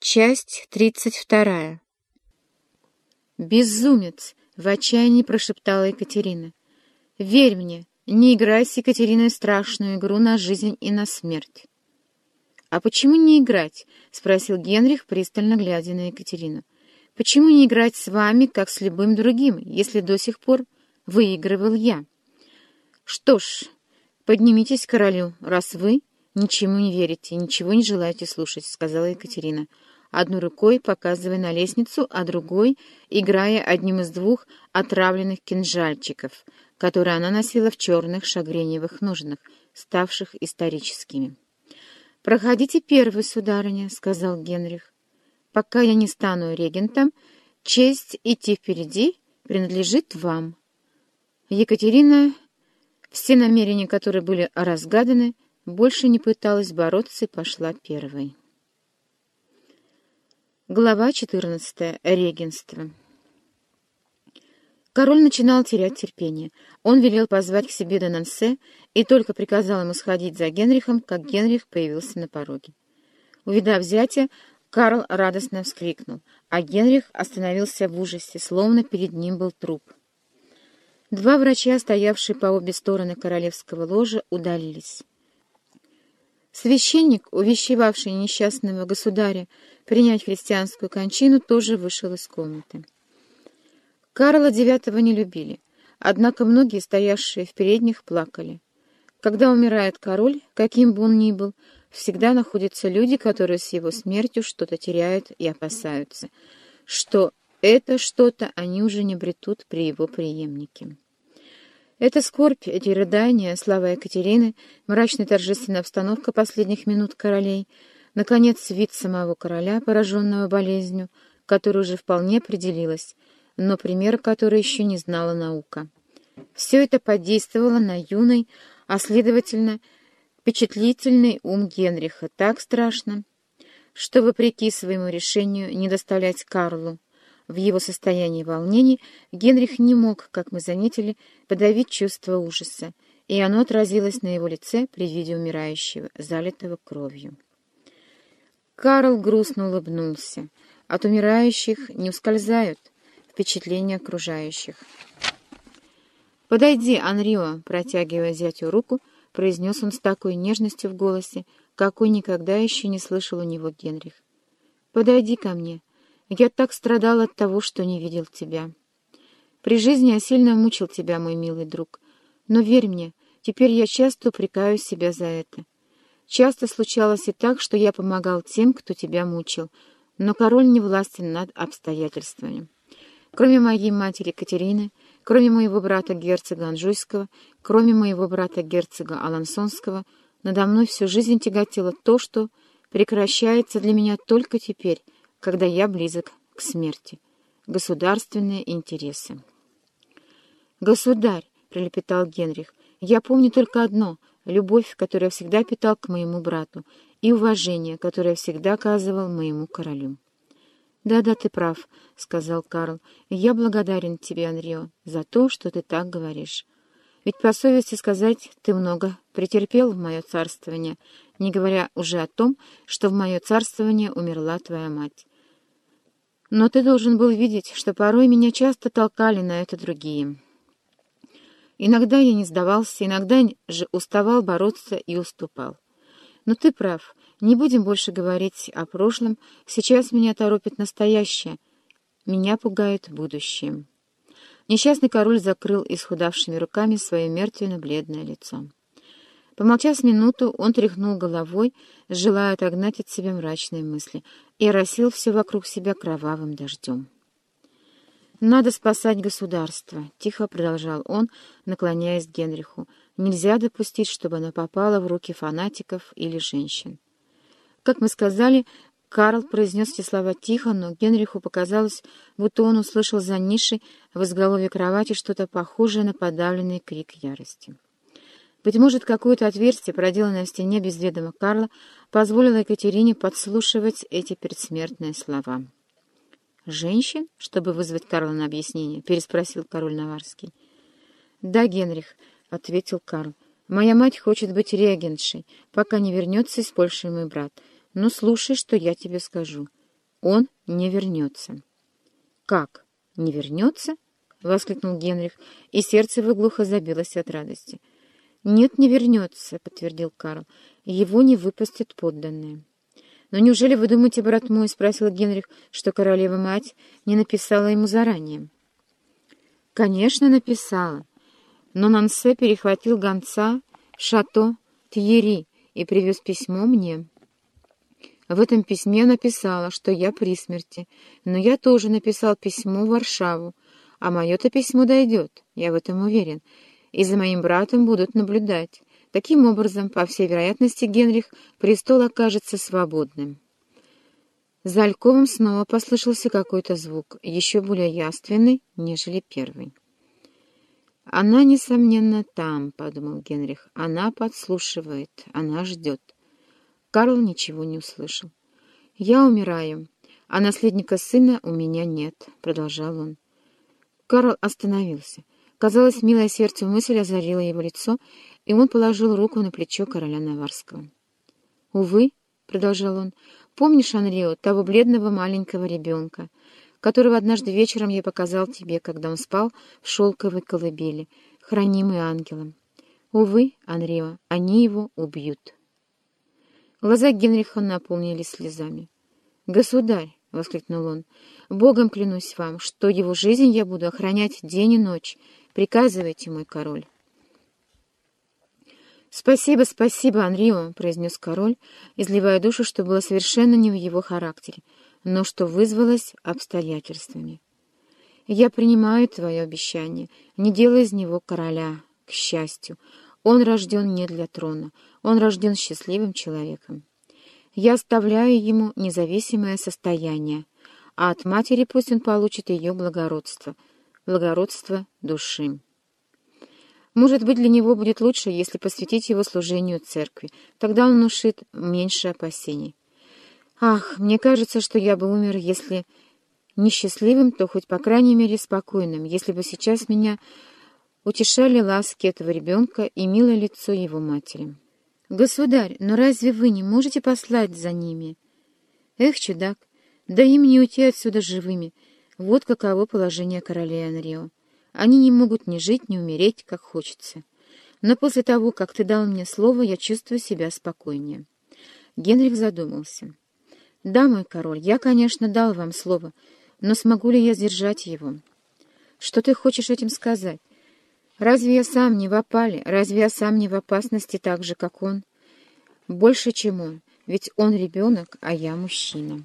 Часть тридцать вторая. «Безумец!» — в отчаянии прошептала Екатерина. «Верь мне, не играй с Екатериной страшную игру на жизнь и на смерть». «А почему не играть?» — спросил Генрих, пристально глядя на Екатерину. «Почему не играть с вами, как с любым другим, если до сих пор выигрывал я?» «Что ж, поднимитесь к королю, раз вы ничему не верите, ничего не желаете слушать», — сказала Екатерина одной рукой показывая на лестницу, а другой играя одним из двух отравленных кинжальчиков, которые она носила в черных шагреневых ножнах, ставших историческими. «Проходите первый, сударыня», — сказал Генрих. «Пока я не стану регентом, честь идти впереди принадлежит вам». Екатерина, все намерения которой были разгаданы, больше не пыталась бороться и пошла первой. Глава 14. Регенство. Король начинал терять терпение. Он велел позвать к себе Денансе и только приказал ему сходить за Генрихом, как Генрих появился на пороге. Увидав зятя, Карл радостно вскрикнул, а Генрих остановился в ужасе, словно перед ним был труп. Два врача, стоявшие по обе стороны королевского ложа, удалились. Священник, увещевавший несчастного государя принять христианскую кончину, тоже вышел из комнаты. Карла IX не любили, однако многие, стоявшие в передних, плакали. Когда умирает король, каким бы он ни был, всегда находятся люди, которые с его смертью что-то теряют и опасаются, что это что-то они уже не бретут при его преемнике. Эта скорбь, эти рыдания, слава Екатерины, мрачная торжественная обстановка последних минут королей, наконец, вид самого короля, пораженного болезнью, которая уже вполне определилась, но пример которой еще не знала наука. Все это подействовало на юный, а, следовательно, впечатлительный ум Генриха так страшно, что, вопреки своему решению не доставлять Карлу в его состоянии волнений Генрих не мог, как мы заметили, подавить чувство ужаса, и оно отразилось на его лице при виде умирающего, залитого кровью. Карл грустно улыбнулся. От умирающих не ускользают впечатления окружающих. «Подойди, Анрио!» — протягивая зятю руку, произнес он с такой нежностью в голосе, какой никогда еще не слышал у него Генрих. «Подойди ко мне!» Я так страдал от того, что не видел тебя. При жизни я сильно мучил тебя, мой милый друг. Но верь мне, теперь я часто упрекаю себя за это. Часто случалось и так, что я помогал тем, кто тебя мучил, но король не властен над обстоятельствами. Кроме моей матери Катерины, кроме моего брата герцога Анжуйского, кроме моего брата герцога Алансонского, надо мной всю жизнь тяготило то, что прекращается для меня только теперь — когда я близок к смерти. Государственные интересы. «Государь», — пролепетал Генрих, — «я помню только одно — любовь, которую я всегда питал к моему брату, и уважение, которое я всегда оказывал моему королю». «Да-да, ты прав», — сказал Карл, — «я благодарен тебе, Анрио, за то, что ты так говоришь. Ведь, по совести сказать, ты много претерпел в мое царствование, не говоря уже о том, что в мое царствование умерла твоя мать. Но ты должен был видеть, что порой меня часто толкали на это другие. Иногда я не сдавался, иногда же уставал бороться и уступал. Но ты прав, не будем больше говорить о прошлом, сейчас меня торопит настоящее, меня пугает будущее. Несчастный король закрыл исхудавшими руками свое мертвенно-бледное лицо. Помолчав минуту, он тряхнул головой, желая отогнать от себя мрачные мысли, и оросил все вокруг себя кровавым дождем. «Надо спасать государство», — тихо продолжал он, наклоняясь к Генриху. «Нельзя допустить, чтобы оно попало в руки фанатиков или женщин». Как мы сказали, Карл произнес эти слова тихо, но Генриху показалось, будто он услышал за нишей в изголовье кровати что-то похожее на подавленный крик ярости. Быть может, какое-то отверстие, проделанное в стене без ведома Карла, позволило Екатерине подслушивать эти предсмертные слова. «Женщин?» — чтобы вызвать Карла на объяснение, — переспросил король Наварский. «Да, Генрих», — ответил Карл. «Моя мать хочет быть регеншей, пока не вернется из Польши мой брат. Ну, слушай, что я тебе скажу. Он не вернется. «Как? Не вернется?» — воскликнул Генрих, и сердце его глухо забилось от радости. «Нет, не вернется», — подтвердил Карл. «Его не выпустят подданные». «Но неужели вы думаете, брат мой, — спросил Генрих, — что королева-мать не написала ему заранее?» «Конечно, написала. Но Нансе перехватил гонца в шато Тьери и привез письмо мне». В этом письме написала, что я при смерти, но я тоже написал письмо в Варшаву, а мое-то письмо дойдет, я в этом уверен, и за моим братом будут наблюдать. Таким образом, по всей вероятности, Генрих престол окажется свободным. За Альковым снова послышался какой-то звук, еще более яственный, нежели первый. «Она, несомненно, там», — подумал Генрих. «Она подслушивает, она ждет». Карл ничего не услышал. «Я умираю, а наследника сына у меня нет», — продолжал он. Карл остановился. Казалось, милое сердце мысль озарила его лицо, и он положил руку на плечо короля Наварского. «Увы», — продолжал он, — «помнишь, Анрио, того бледного маленького ребенка, которого однажды вечером я показал тебе, когда он спал в шелковой колыбели, хранимый ангелом? Увы, Анрио, они его убьют». Глаза Генриха наполнились слезами. «Государь!» — воскликнул он. «Богом клянусь вам, что его жизнь я буду охранять день и ночь. Приказывайте, мой король». «Спасибо, спасибо, Анрио», — произнес король, изливая душу, что было совершенно не в его характере, но что вызвалось обстоятельствами. «Я принимаю твое обещание, не делай из него короля, к счастью. Он рожден не для трона, он рожден счастливым человеком. Я оставляю ему независимое состояние, а от матери пусть он получит ее благородство, благородство души. Может быть, для него будет лучше, если посвятить его служению церкви, тогда он внушит меньше опасений. Ах, мне кажется, что я бы умер, если несчастливым, то хоть по крайней мере спокойным, если бы сейчас меня утешали ласки этого ребенка и милое лицо его матери. «Государь, но разве вы не можете послать за ними?» «Эх, чудак, да им не уйти отсюда живыми. Вот каково положение королей Анрио. Они не могут ни жить, ни умереть, как хочется. Но после того, как ты дал мне слово, я чувствую себя спокойнее». Генрих задумался. «Да, мой король, я, конечно, дал вам слово, но смогу ли я сдержать его?» «Что ты хочешь этим сказать?» Разве я сам не в опале? Разве я сам не в опасности так же, как он? Больше, чем он, ведь он ребенок, а я мужчина».